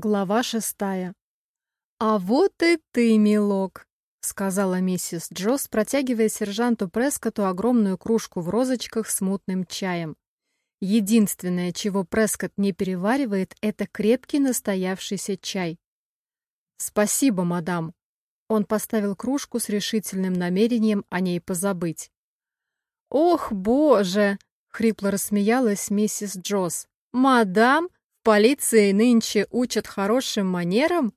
Глава шестая. «А вот и ты, милок», — сказала миссис Джосс, протягивая сержанту Прескоту огромную кружку в розочках с мутным чаем. Единственное, чего Прескотт не переваривает, это крепкий настоявшийся чай. «Спасибо, мадам». Он поставил кружку с решительным намерением о ней позабыть. «Ох, боже!» — хрипло рассмеялась миссис Джосс. «Мадам, в полиции нынче учат хорошим манерам?»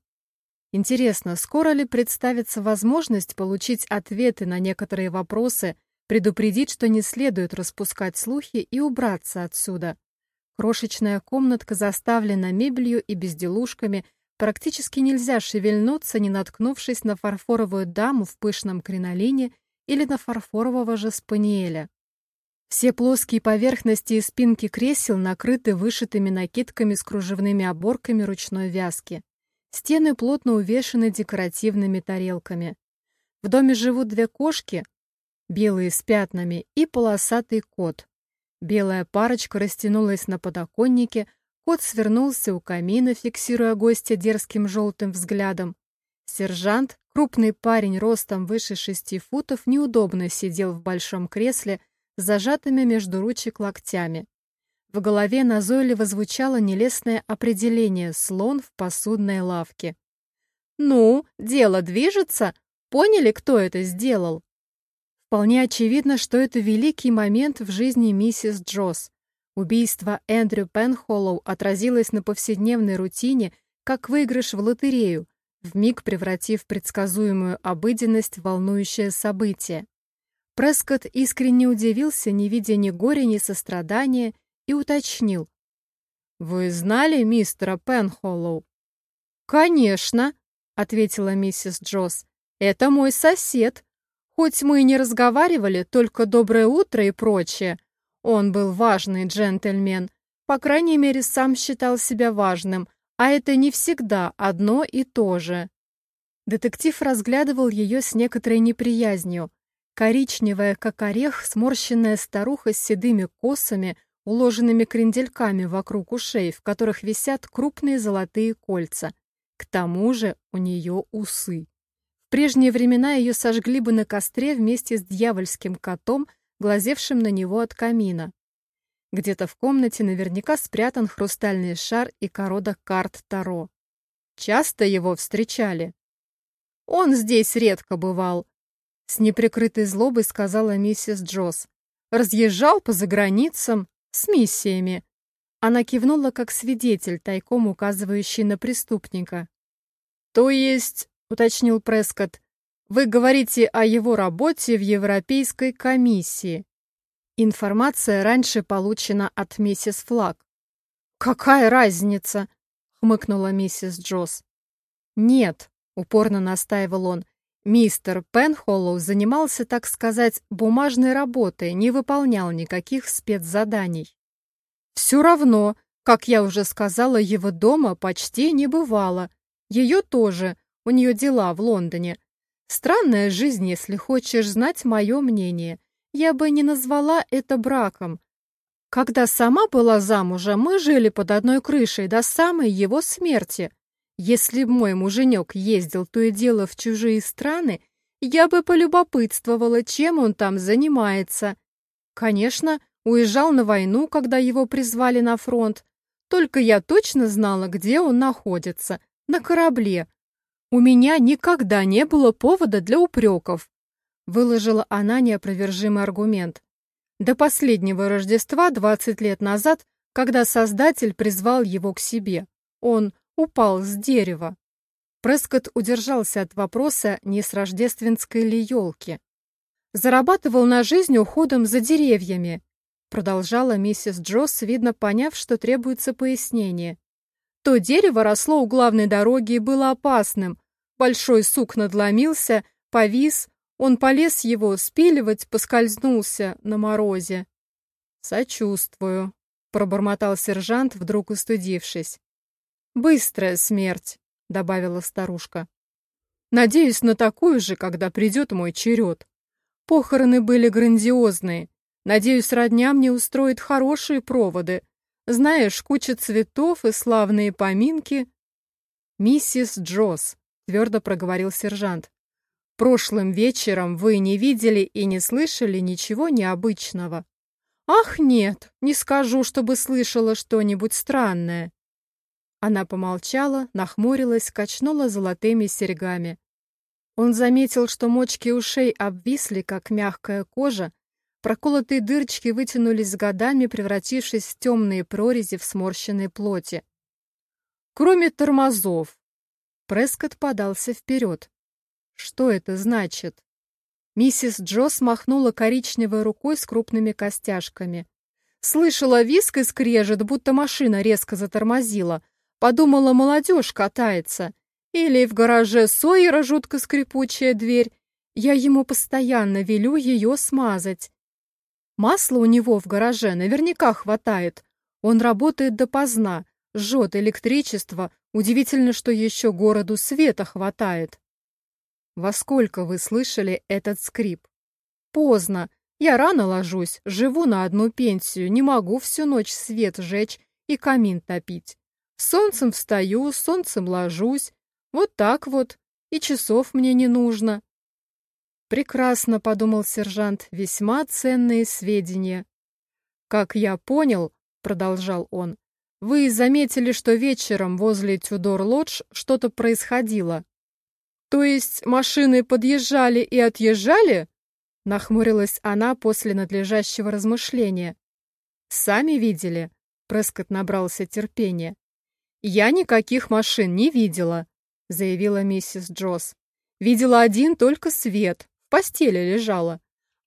Интересно, скоро ли представится возможность получить ответы на некоторые вопросы, предупредить, что не следует распускать слухи и убраться отсюда? Крошечная комнатка заставлена мебелью и безделушками, практически нельзя шевельнуться, не наткнувшись на фарфоровую даму в пышном кринолине или на фарфорового же спаниеля. Все плоские поверхности и спинки кресел накрыты вышитыми накидками с кружевными оборками ручной вязки. Стены плотно увешаны декоративными тарелками. В доме живут две кошки, белые с пятнами, и полосатый кот. Белая парочка растянулась на подоконнике, кот свернулся у камина, фиксируя гостя дерзким желтым взглядом. Сержант, крупный парень ростом выше шести футов, неудобно сидел в большом кресле, зажатыми между ручек локтями. В голове назойливо звучало нелестное определение «слон в посудной лавке». «Ну, дело движется? Поняли, кто это сделал?» Вполне очевидно, что это великий момент в жизни миссис Джосс. Убийство Эндрю Пенхоллоу отразилось на повседневной рутине, как выигрыш в лотерею, вмиг превратив предсказуемую обыденность в волнующее событие. Прескотт искренне удивился, не видя ни горя, ни сострадания, и уточнил. «Вы знали мистера Пенхоллоу?» «Конечно», — ответила миссис Джосс. «Это мой сосед. Хоть мы и не разговаривали, только доброе утро и прочее. Он был важный джентльмен. По крайней мере, сам считал себя важным, а это не всегда одно и то же». Детектив разглядывал ее с некоторой неприязнью. Коричневая, как орех, сморщенная старуха с седыми косами, уложенными крендельками вокруг ушей, в которых висят крупные золотые кольца. К тому же у нее усы. В прежние времена ее сожгли бы на костре вместе с дьявольским котом, глазевшим на него от камина. Где-то в комнате наверняка спрятан хрустальный шар и корода карт Таро. Часто его встречали. Он здесь редко бывал, с неприкрытой злобой сказала миссис Джосс. Разъезжал по заграницам с миссиями. Она кивнула как свидетель, тайком указывающий на преступника. «То есть», — уточнил Прескотт, «вы говорите о его работе в Европейской комиссии. Информация раньше получена от миссис Флаг». «Какая разница?» — хмыкнула миссис Джосс. «Нет», — упорно настаивал он, Мистер Пенхоллоу занимался, так сказать, бумажной работой, не выполнял никаких спецзаданий. Все равно, как я уже сказала, его дома почти не бывало. Ее тоже, у нее дела в Лондоне. Странная жизнь, если хочешь знать мое мнение. Я бы не назвала это браком. Когда сама была замужем, мы жили под одной крышей до самой его смерти. Если б мой муженек ездил то и дело в чужие страны, я бы полюбопытствовала, чем он там занимается. Конечно, уезжал на войну, когда его призвали на фронт. Только я точно знала, где он находится. На корабле. У меня никогда не было повода для упреков. Выложила она неопровержимый аргумент. До последнего Рождества 20 лет назад, когда Создатель призвал его к себе, он упал с дерева. Прескотт удержался от вопроса, не с рождественской ли елки. Зарабатывал на жизнь уходом за деревьями, продолжала миссис Джосс, видно поняв, что требуется пояснение. То дерево росло у главной дороги и было опасным. Большой сук надломился, повис, он полез его спиливать, поскользнулся на морозе. «Сочувствую», — пробормотал сержант, вдруг устудившись. «Быстрая смерть», — добавила старушка. «Надеюсь на такую же, когда придет мой черед. Похороны были грандиозные. Надеюсь, родня мне устроит хорошие проводы. Знаешь, куча цветов и славные поминки. «Миссис Джосс», — твердо проговорил сержант, «прошлым вечером вы не видели и не слышали ничего необычного». «Ах, нет, не скажу, чтобы слышала что-нибудь странное». Она помолчала, нахмурилась, качнула золотыми серьгами. Он заметил, что мочки ушей обвисли, как мягкая кожа, проколотые дырочки вытянулись годами, превратившись в темные прорези в сморщенной плоти. Кроме тормозов. Прескотт подался вперед. Что это значит? Миссис Джо смахнула коричневой рукой с крупными костяшками. Слышала виск и скрежет, будто машина резко затормозила. Подумала, молодежь катается. Или в гараже Сойера жутко скрипучая дверь. Я ему постоянно велю ее смазать. Масла у него в гараже наверняка хватает. Он работает допоздна, жжет электричество, удивительно, что еще городу света хватает. Во сколько вы слышали этот скрип? Поздно. Я рано ложусь, живу на одну пенсию, не могу всю ночь свет жечь и камин топить. Солнцем встаю, солнцем ложусь. Вот так вот. И часов мне не нужно. Прекрасно, подумал сержант, весьма ценные сведения. Как я понял, продолжал он, вы заметили, что вечером возле Тюдор-Лодж что-то происходило. То есть машины подъезжали и отъезжали? Нахмурилась она после надлежащего размышления. Сами видели? Прескотт набрался терпения. Я никаких машин не видела, заявила миссис Джосс. Видела один только свет, в постели лежала.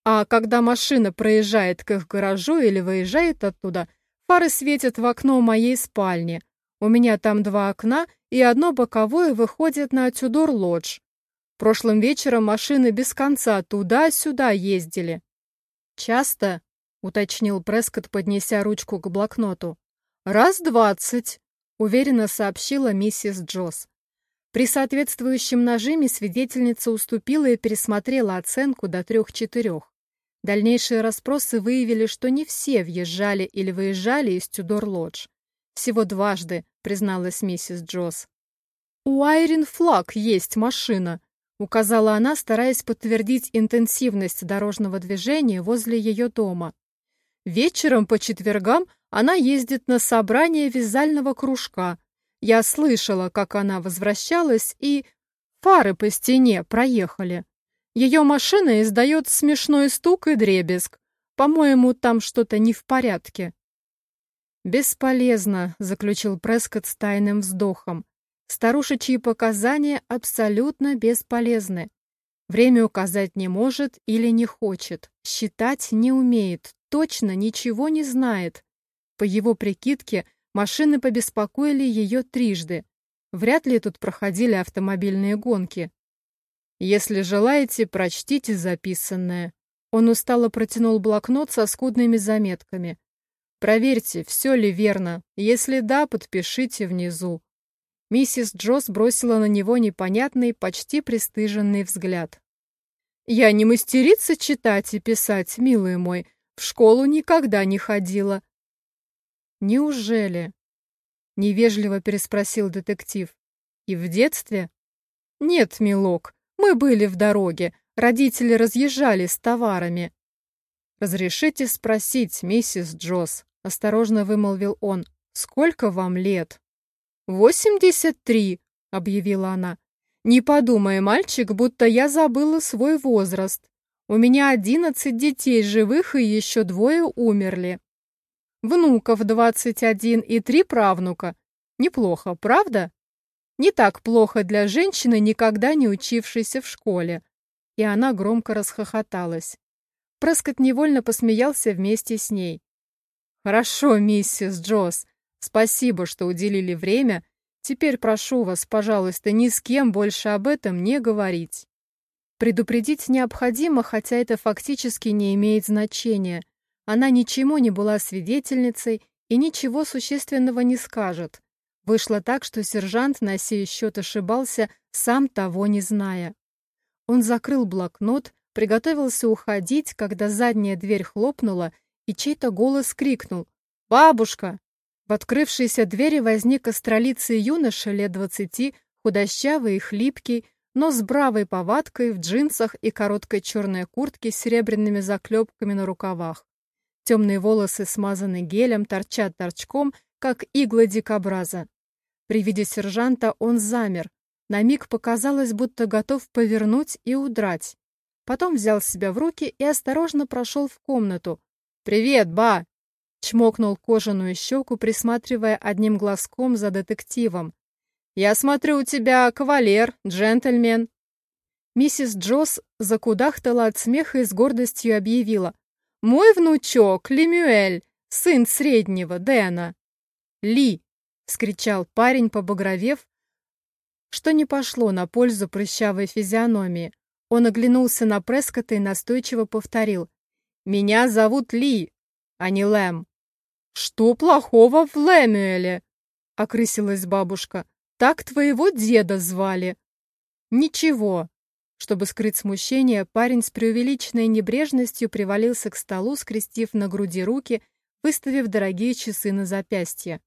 А когда машина проезжает к их гаражу или выезжает оттуда, Фары светят в окно моей спальни. У меня там два окна, и одно боковое выходит на Тюдор-Лодж. Прошлым вечером машины без конца туда-сюда ездили. «Часто?» — уточнил Прескотт, поднеся ручку к блокноту. «Раз двадцать», — уверенно сообщила миссис Джосс. При соответствующем нажиме свидетельница уступила и пересмотрела оценку до трех-четырех. Дальнейшие расспросы выявили, что не все въезжали или выезжали из Тюдор-Лодж. Всего дважды, призналась миссис Джосс. «У Айрин Флаг есть машина», — указала она, стараясь подтвердить интенсивность дорожного движения возле ее дома. «Вечером по четвергам она ездит на собрание вязального кружка. Я слышала, как она возвращалась, и фары по стене проехали. Ее машина издает смешной стук и дребезг. По-моему, там что-то не в порядке. «Бесполезно», — заключил Прескотт с тайным вздохом. «Старушечьи показания абсолютно бесполезны. Время указать не может или не хочет, считать не умеет, точно ничего не знает. По его прикидке, машины побеспокоили ее трижды. Вряд ли тут проходили автомобильные гонки. Если желаете, прочтите записанное. Он устало протянул блокнот со скудными заметками. Проверьте, все ли верно. Если да, подпишите внизу. Миссис Джосс бросила на него непонятный, почти пристыженный взгляд. «Я не мастерица читать и писать, милый мой. В школу никогда не ходила». «Неужели?» — невежливо переспросил детектив. «И в детстве?» «Нет, милок, мы были в дороге, родители разъезжали с товарами. «Разрешите спросить, миссис Джосс», — осторожно вымолвил он, — «сколько вам лет?» «Восемьдесят три», — объявила она. «Не подумай, мальчик, будто я забыла свой возраст. У меня одиннадцать детей живых и еще двое умерли. Внуков двадцать один и три правнука. Неплохо, правда?» Не так плохо для женщины, никогда не учившейся в школе. И она громко расхохоталась. Прескотт невольно посмеялся вместе с ней. «Хорошо, миссис Джосс. Спасибо, что уделили время. Теперь прошу вас, пожалуйста, ни с кем больше об этом не говорить». Предупредить необходимо, хотя это фактически не имеет значения. Она ничему не была свидетельницей и ничего существенного не скажет. Вышло так, что сержант на сей счет ошибался, сам того не зная. Он закрыл блокнот, приготовился уходить, когда задняя дверь хлопнула, и чей-то голос крикнул «Бабушка!». В открывшейся двери возник остролицый юноша лет двадцати худощавый и хлипкий, но с бравой повадкой в джинсах и короткой черной куртке с серебряными заклепками на рукавах. Темные волосы смазаны гелем, торчат торчком, как иглы дикобраза. При виде сержанта он замер. На миг показалось, будто готов повернуть и удрать. Потом взял себя в руки и осторожно прошел в комнату. «Привет, ба!» Чмокнул кожаную щеку, присматривая одним глазком за детективом. «Я смотрю, у тебя кавалер, джентльмен». Миссис Джосс закудахтала от смеха и с гордостью объявила. «Мой внучок, Лемюэль, сын среднего, Дэна». «Ли!» — скричал парень, побагровев, что не пошло на пользу прыщавой физиономии. Он оглянулся на Прескота и настойчиво повторил. «Меня зовут Ли, а не Лэм». «Что плохого в Лэмюэле?» — окрысилась бабушка. «Так твоего деда звали». «Ничего». Чтобы скрыть смущение, парень с преувеличенной небрежностью привалился к столу, скрестив на груди руки, выставив дорогие часы на запястье.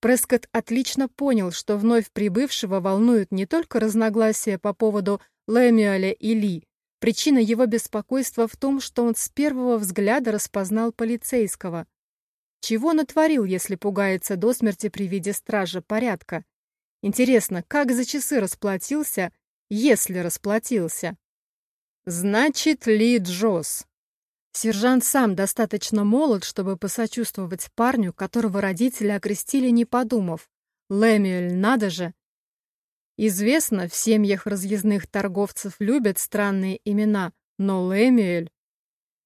Прескотт отлично понял, что вновь прибывшего волнуют не только разногласия по поводу Лэмюэля и Ли. Причина его беспокойства в том, что он с первого взгляда распознал полицейского. Чего натворил, если пугается до смерти при виде стража порядка? Интересно, как за часы расплатился, если расплатился? Значит, Ли Джосс. Сержант сам достаточно молод, чтобы посочувствовать парню, которого родители окрестили, не подумав. Лэмюэль, надо же! Известно, в семьях разъездных торговцев любят странные имена, но Лэмюэль...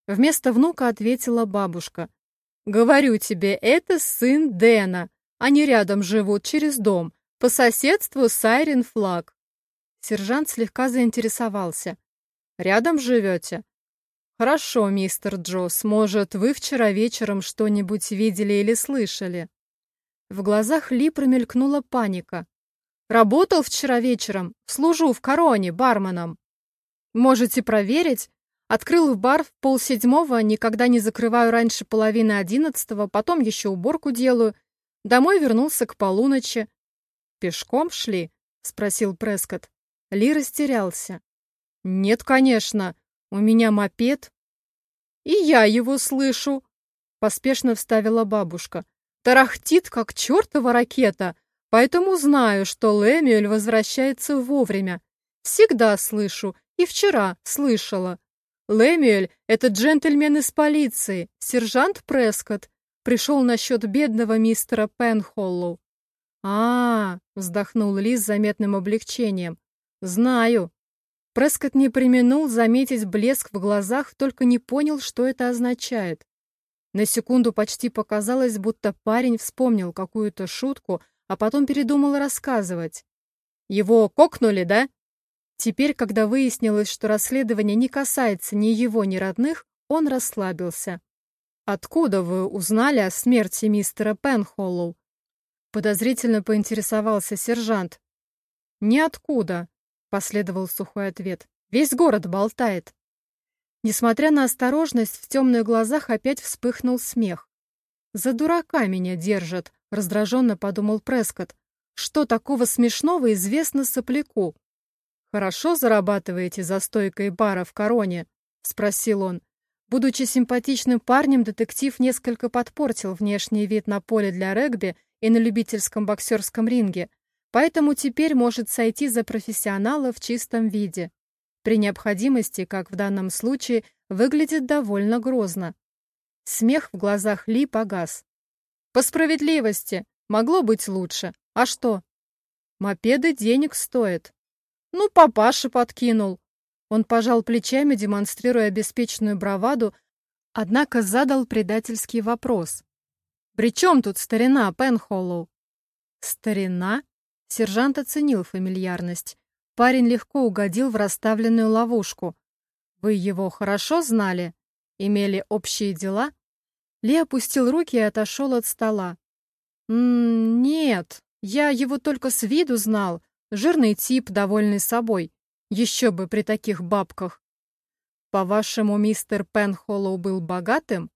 Вместо внука ответила бабушка. «Говорю тебе, это сын Дэна. Они рядом живут, через дом. По соседству Сайрен Флаг». Сержант слегка заинтересовался. «Рядом живете?» «Хорошо, мистер Джосс, может, вы вчера вечером что-нибудь видели или слышали?» В глазах Ли промелькнула паника. «Работал вчера вечером, служу в короне барменом. Можете проверить. Открыл в бар в полседьмого, никогда не закрываю раньше половины одиннадцатого, потом еще уборку делаю. Домой вернулся к полуночи». «Пешком шли?» — спросил Прескотт. Ли растерялся. «Нет, конечно. У меня мопед. И я его слышу, поспешно вставила бабушка. Тарахтит, как чертова ракета, поэтому знаю, что Лэмюэль возвращается вовремя. Всегда слышу, и вчера слышала. Лэмюэль — это джентльмен из полиции, сержант Прескотт. Пришел насчет бедного мистера Пенхоллоу. а, -а, -а вздохнул Ли с заметным облегчением. «Знаю. Прескотт не применул заметить блеск в глазах, только не понял, что это означает. На секунду почти показалось, будто парень вспомнил какую-то шутку, а потом передумал рассказывать. «Его кокнули, да?» Теперь, когда выяснилось, что расследование не касается ни его, ни родных, он расслабился. «Откуда вы узнали о смерти мистера Пенхоллоу?» Подозрительно поинтересовался сержант. «Ниоткуда», последовал сухой ответ. Весь город болтает. Несмотря на осторожность, в темных глазах опять вспыхнул смех. «За дурака меня держат», — раздраженно подумал Прескотт. «Что такого смешного известно сопляку?» «Хорошо зарабатываете за стойкой бара в Короне?» — спросил он. Будучи симпатичным парнем, детектив несколько подпортил внешний вид на поле для регби и на любительском боксерском ринге, Поэтому теперь может сойти за профессионала в чистом виде. При необходимости, как в данном случае, выглядит довольно грозно. Смех в глазах Ли погас. По справедливости, могло быть лучше. А что? Мопеды денег стоят. Ну, папаша подкинул. Он пожал плечами, демонстрируя обеспеченную браваду, однако задал предательский вопрос. «При чем тут старина Пенхоллоу?» «Старина?» Сержант оценил фамильярность. Парень легко угодил в расставленную ловушку. «Вы его хорошо знали? Имели общие дела?» Ли опустил руки и отошел от стола. «М -м, «Нет, я его только с виду знал. Жирный тип, довольный собой. Еще бы при таких бабках». «По-вашему, мистер Пенхоллоу был богатым?»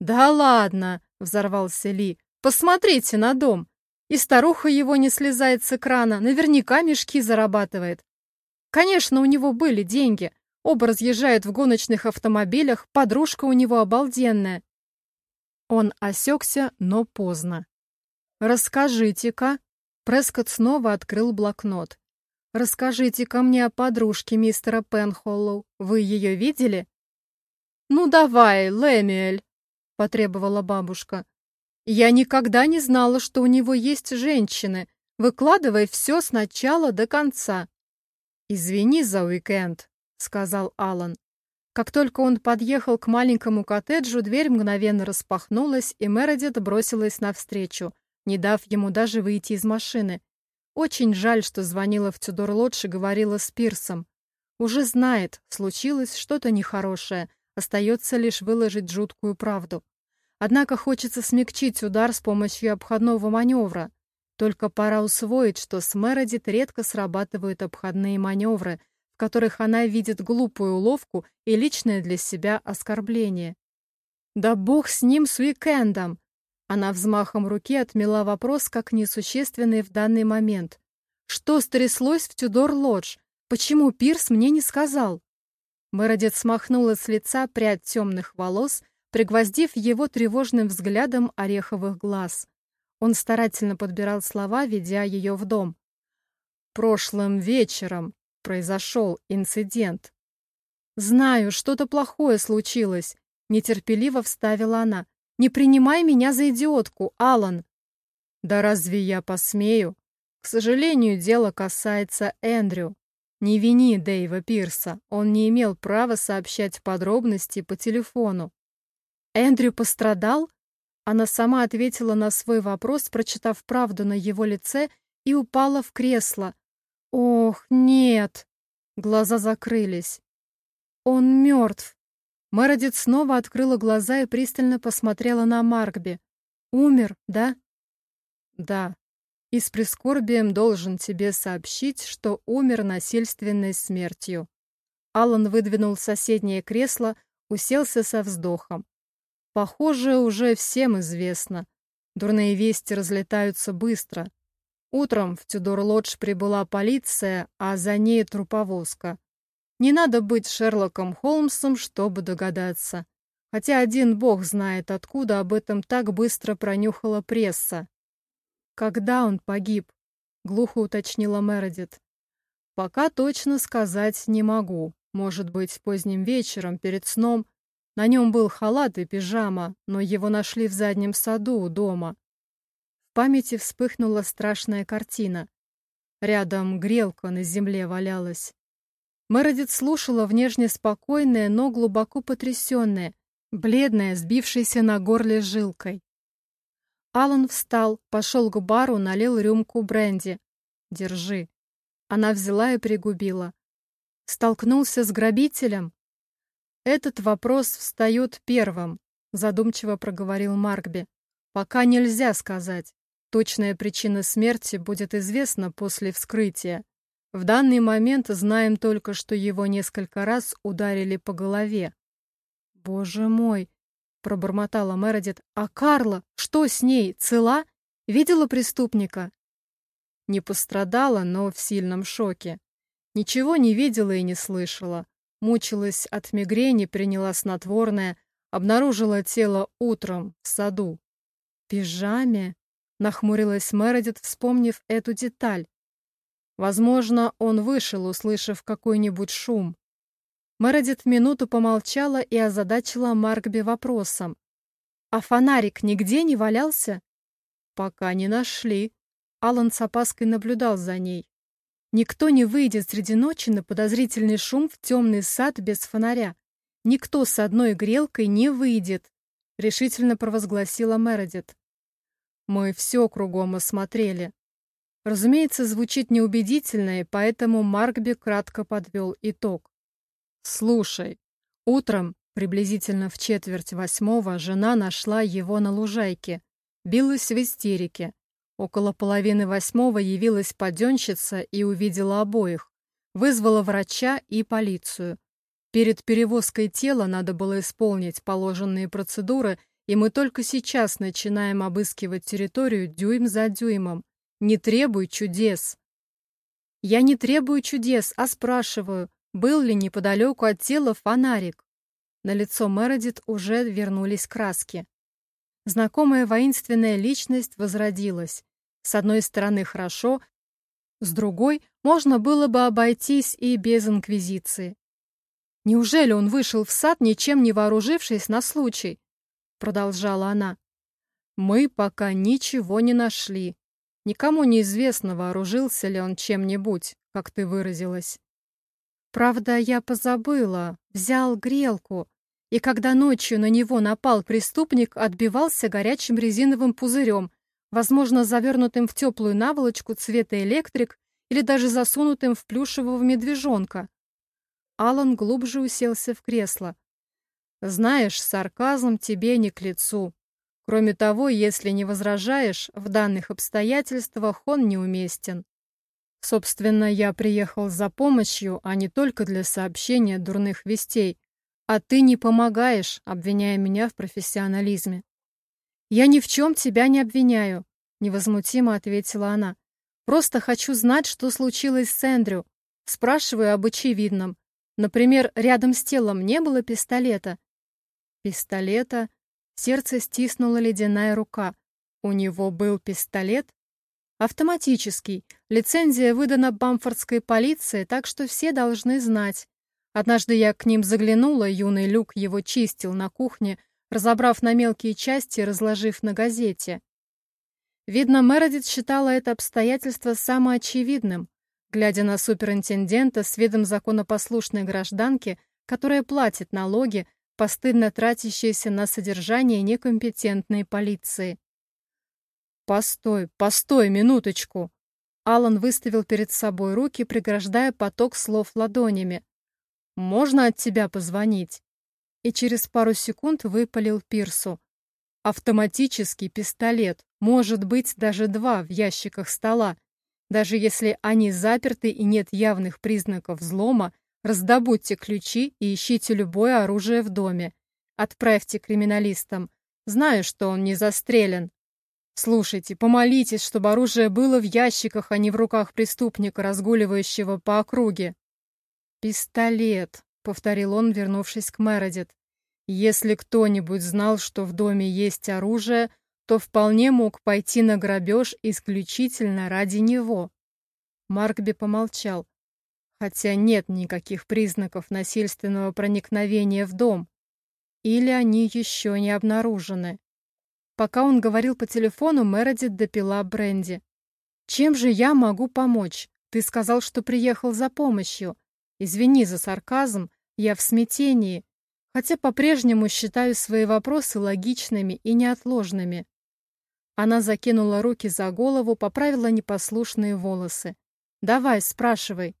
«Да ладно!» — взорвался Ли. «Посмотрите на дом. И старуха его не слезает с экрана, наверняка мешки зарабатывает. Конечно, у него были деньги. Оба разъезжают в гоночных автомобилях, подружка у него обалденная. Он осекся, но поздно. «Расскажите-ка». Прескотт снова открыл блокнот. «Расскажите-ка мне о подружке мистера Пенхоллоу. Вы ее видели?» «Ну давай, Лэмюэль», — потребовала бабушка. «Я никогда не знала, что у него есть женщины. Выкладывай все с начала до конца». «Извини за уикенд», — сказал Алан. Как только он подъехал к маленькому коттеджу, дверь мгновенно распахнулась, и Мередит бросилась навстречу, не дав ему даже выйти из машины. Очень жаль, что звонила в Тюдор-Лодж и говорила с Пирсом. Уже знает, случилось что-то нехорошее, остается лишь выложить жуткую правду. Однако хочется смягчить удар с помощью обходного маневра. Только пора усвоить, что с Мередит редко срабатывают обходные маневры, в которых она видит глупую уловку и личное для себя оскорбление. «Да бог с ним, с уикендом!» Она взмахом руки отмела вопрос как несущественный в данный момент. «Что стряслось в Тюдор-Лодж? Почему Пирс мне не сказал?» Мередит смахнула с лица прядь темных волос, пригвоздив его тревожным взглядом ореховых глаз. Он старательно подбирал слова, ведя ее в дом. «Прошлым вечером произошел инцидент». «Знаю, что-то плохое случилось», — нетерпеливо вставила она. «Не принимай меня за идиотку, Алан». «Да разве я посмею? К сожалению, дело касается Эндрю. Не вини Дэйва Пирса, он не имел права сообщать подробности по телефону. Эндрю пострадал? Она сама ответила на свой вопрос, прочитав правду на его лице, и упала в кресло. «Ох, нет!» Глаза закрылись. «Он мертв!» Мередит снова открыла глаза и пристально посмотрела на Маркби. «Умер, да?» «Да. И с прискорбием должен тебе сообщить, что умер насильственной смертью». Алан выдвинул соседнее кресло, уселся со вздохом. Похоже, уже всем известно. Дурные вести разлетаются быстро. Утром в Тюдор-Лодж прибыла полиция, а за ней труповозка. Не надо быть Шерлоком Холмсом, чтобы догадаться. Хотя один бог знает, откуда об этом так быстро пронюхала пресса. «Когда он погиб?» — глухо уточнила Мередит. «Пока точно сказать не могу. Может быть, поздним вечером, перед сном, на нем был халат и пижама, но его нашли в заднем саду у дома. В памяти вспыхнула страшная картина. Рядом грелка на земле валялась. Мередит слушала внешне спокойная, но глубоко потрясенная, бледная, сбившаяся на горле жилкой. Алан встал, пошел к бару, налил рюмку бренди. «Держи». Она взяла и пригубила. Столкнулся с грабителем? «Этот вопрос встает первым», — задумчиво проговорил Маркби. «Пока нельзя сказать. Точная причина смерти будет известна после вскрытия. В данный момент знаем только, что его несколько раз ударили по голове». «Боже мой!» — пробормотала Мередит. «А Карла? Что с ней? Цела? Видела преступника?» Не пострадала, но в сильном шоке. Ничего не видела и не слышала. Мучилась от мигрени, приняла снотворное, обнаружила тело утром в саду. Пижаме? Нахмурилась Мередит, вспомнив эту деталь. Возможно, он вышел, услышав какой-нибудь шум. Мередит минуту помолчала и озадачила Маркби вопросом. «А фонарик нигде не валялся?» «Пока не нашли». Алан с опаской наблюдал за ней. Никто не выйдет среди ночи на подозрительный шум в темный сад без фонаря. Никто с одной грелкой не выйдет, решительно провозгласила Мередит. Мы все кругом осмотрели. Разумеется, звучит неубедительно, и поэтому Маркби кратко подвел итог. Слушай, утром, приблизительно в четверть восьмого, жена нашла его на лужайке, билась в истерике, Около половины восьмого явилась паденщица и увидела обоих. Вызвала врача и полицию. Перед перевозкой тела надо было исполнить положенные процедуры, и мы только сейчас начинаем обыскивать территорию дюйм за дюймом. Не требуй чудес. Я не требую чудес, а спрашиваю, был ли неподалеку от тела фонарик. На лицо Мередит уже вернулись краски. Знакомая воинственная личность возродилась. С одной стороны хорошо, с другой можно было бы обойтись и без инквизиции. Неужели он вышел в сад, ничем не вооружившись на случай? Продолжала она. Мы пока ничего не нашли. Никому не известно, вооружился ли он чем-нибудь, как ты выразилась. Правда, я позабыла, взял грелку, и когда ночью на него напал преступник, отбивался горячим резиновым пузырем, возможно, завернутым в теплую наволочку цвета электрик или даже засунутым в плюшевого медвежонка. Алан глубже уселся в кресло. «Знаешь, сарказм тебе не к лицу. Кроме того, если не возражаешь, в данных обстоятельствах он неуместен. Собственно, я приехал за помощью, а не только для сообщения дурных вестей. А ты не помогаешь, обвиняя меня в профессионализме. Я ни в чем тебя не обвиняю, невозмутимо ответила она. Просто хочу знать, что случилось с Эндрю. Спрашиваю об очевидном. Например, рядом с телом не было пистолета. Пистолета? Сердце стиснула ледяная рука. У него был пистолет? Автоматический. Лицензия выдана бамфордской полиции, так что все должны знать. Однажды я к ним заглянула, юный Люк его чистил на кухне, разобрав на мелкие части разложив на газете. Видно, Мередит считала это обстоятельство самоочевидным глядя на суперинтендента с видом законопослушной гражданки, которая платит налоги, постыдно тратящиеся на содержание некомпетентной полиции. «Постой, постой, минуточку!» Алан выставил перед собой руки, преграждая поток слов ладонями. «Можно от тебя позвонить?» И через пару секунд выпалил Пирсу. «Автоматический пистолет, может быть, даже два в ящиках стола. Даже если они заперты и нет явных признаков взлома, раздобудьте ключи и ищите любое оружие в доме. Отправьте криминалистам. Знаю, что он не застрелен. Слушайте, помолитесь, чтобы оружие было в ящиках, а не в руках преступника, разгуливающего по округе. «Пистолет», — повторил он, вернувшись к Мередит. «Если кто-нибудь знал, что в доме есть оружие, то вполне мог пойти на грабеж исключительно ради него. Маркби помолчал. Хотя нет никаких признаков насильственного проникновения в дом. Или они еще не обнаружены. Пока он говорил по телефону, Мередит допила бренди. «Чем же я могу помочь? Ты сказал, что приехал за помощью. Извини за сарказм, я в смятении, хотя по-прежнему считаю свои вопросы логичными и неотложными. Она закинула руки за голову, поправила непослушные волосы. «Давай, спрашивай».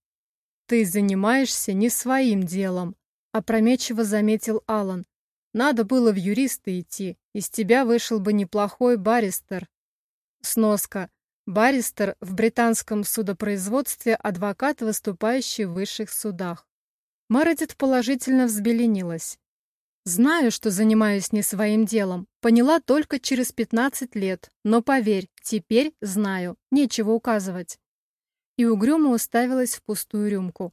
«Ты занимаешься не своим делом», — опрометчиво заметил Алан. «Надо было в юристы идти. Из тебя вышел бы неплохой баристер». Сноска. Баристер в британском судопроизводстве адвокат, выступающий в высших судах. Мередит положительно взбеленилась. Знаю, что занимаюсь не своим делом. Поняла только через 15 лет. Но поверь, теперь знаю. Нечего указывать. И угрюмо уставилась в пустую рюмку.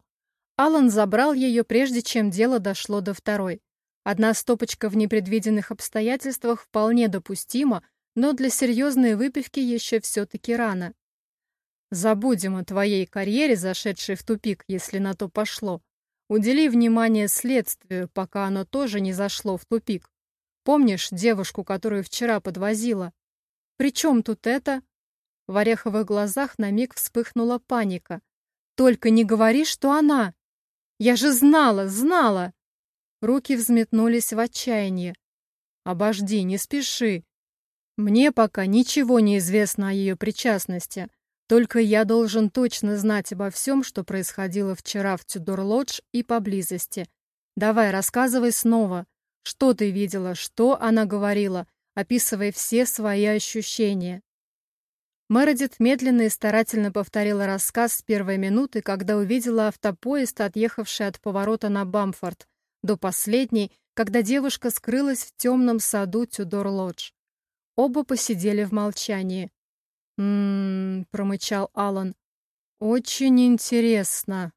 Алан забрал ее, прежде чем дело дошло до второй. Одна стопочка в непредвиденных обстоятельствах вполне допустима, но для серьезной выпивки еще все-таки рано. Забудем о твоей карьере, зашедшей в тупик, если на то пошло. Удели внимание следствию, пока оно тоже не зашло в тупик. Помнишь девушку, которую вчера подвозила? При чем тут это? В ореховых глазах на миг вспыхнула паника. Только не говори, что она! Я же знала, знала! Руки взметнулись в отчаянии. Обожди, не спеши. Мне пока ничего не известно о ее причастности. Только я должен точно знать обо всем, что происходило вчера в Тюдор-Лодж и поблизости. Давай, рассказывай снова. Что ты видела, что она говорила, описывая все свои ощущения. Мередит медленно и старательно повторила рассказ с первой минуты, когда увидела автопоезд, отъехавший от поворота на Бамфорд, до последней, когда девушка скрылась в темном саду Тюдор-Лодж. Оба посидели в молчании. «М-м-м», промычал Алан. «Очень интересно».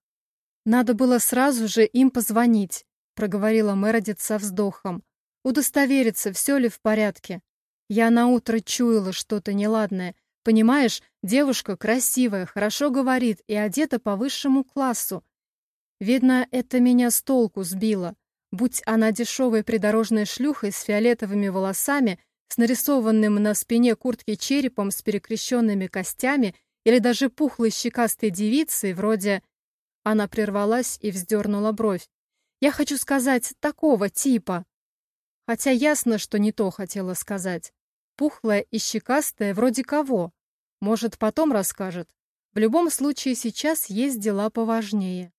«Надо было сразу же им позвонить», — проговорила Мередит со вздохом. «Удостовериться, все ли в порядке. Я наутро чуяла что-то неладное. Понимаешь, девушка красивая, хорошо говорит и одета по высшему классу. Видно, это меня с толку сбило. Будь она дешевой придорожной шлюхой с фиолетовыми волосами, с нарисованным на спине куртки черепом с перекрещенными костями или даже пухлой щекастой девицей, вроде... Она прервалась и вздернула бровь. «Я хочу сказать, такого типа». Хотя ясно, что не то хотела сказать. Пухлая и щекастая вроде кого? Может, потом расскажет. В любом случае, сейчас есть дела поважнее.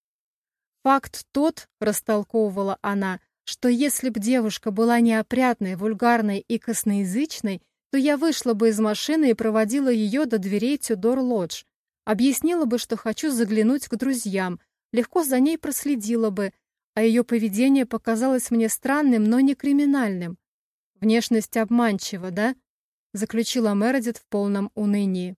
Факт тот, растолковывала она, что если б девушка была неопрятной, вульгарной и косноязычной, то я вышла бы из машины и проводила ее до дверей Тюдор-Лодж. Объяснила бы, что хочу заглянуть к друзьям, легко за ней проследила бы, а ее поведение показалось мне странным, но не криминальным. Внешность обманчива, да? Заключила Мередит в полном унынии.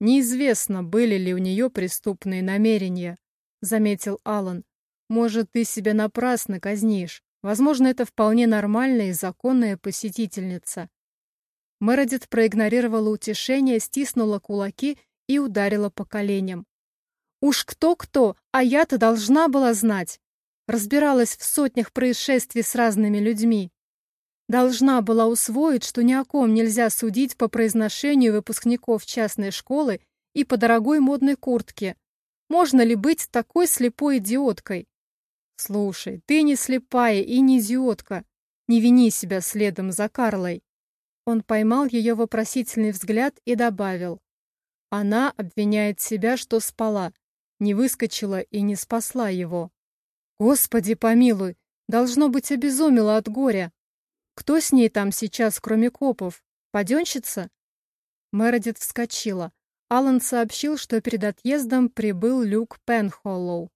Неизвестно, были ли у нее преступные намерения, заметил Алан. Может, ты себя напрасно казнишь. Возможно, это вполне нормальная и законная посетительница. Мередит проигнорировала утешение, стиснула кулаки и ударила по коленям. Уж кто-кто, а я-то должна была знать. Разбиралась в сотнях происшествий с разными людьми. Должна была усвоить, что ни о ком нельзя судить по произношению выпускников частной школы и по дорогой модной куртке. Можно ли быть такой слепой идиоткой? «Слушай, ты не слепая и не идиотка. Не вини себя следом за Карлой». Он поймал ее вопросительный взгляд и добавил. Она обвиняет себя, что спала, не выскочила и не спасла его. Господи помилуй, должно быть обезумела от горя. Кто с ней там сейчас, кроме копов? Паденщица? Мередит вскочила. Алан сообщил, что перед отъездом прибыл Люк Пенхоллоу.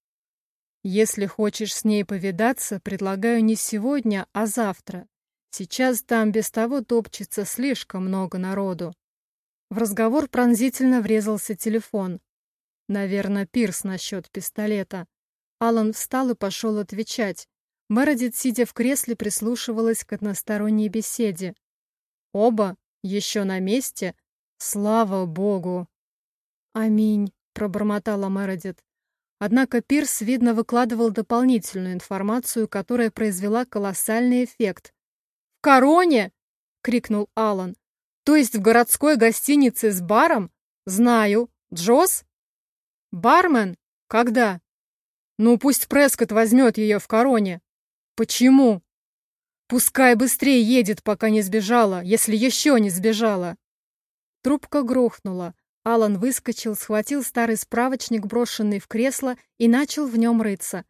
Если хочешь с ней повидаться, предлагаю не сегодня, а завтра. Сейчас там без того топчется слишком много народу. В разговор пронзительно врезался телефон. Наверное, Пирс насчет пистолета. Алан встал и пошел отвечать. Мередит, сидя в кресле, прислушивалась к односторонней беседе. Оба еще на месте? Слава богу! Аминь, пробормотала Мередит. Однако Пирс, видно, выкладывал дополнительную информацию, которая произвела колоссальный эффект. «В Короне!» — крикнул Алан. «То есть в городской гостинице с баром? Знаю. Джосс?» «Бармен? Когда?» «Ну, пусть Прескотт возьмет ее в Короне». «Почему?» «Пускай быстрее едет, пока не сбежала, если еще не сбежала». Трубка грохнула. Алан выскочил, схватил старый справочник, брошенный в кресло, и начал в нем рыться.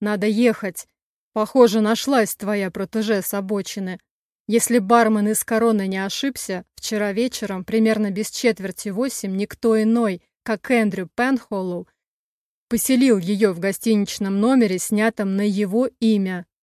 «Надо ехать. Похоже, нашлась твоя протеже с обочины. Если бармен из короны не ошибся, вчера вечером, примерно без четверти восемь, никто иной, как Эндрю Пенхоллоу, поселил ее в гостиничном номере, снятом на его имя.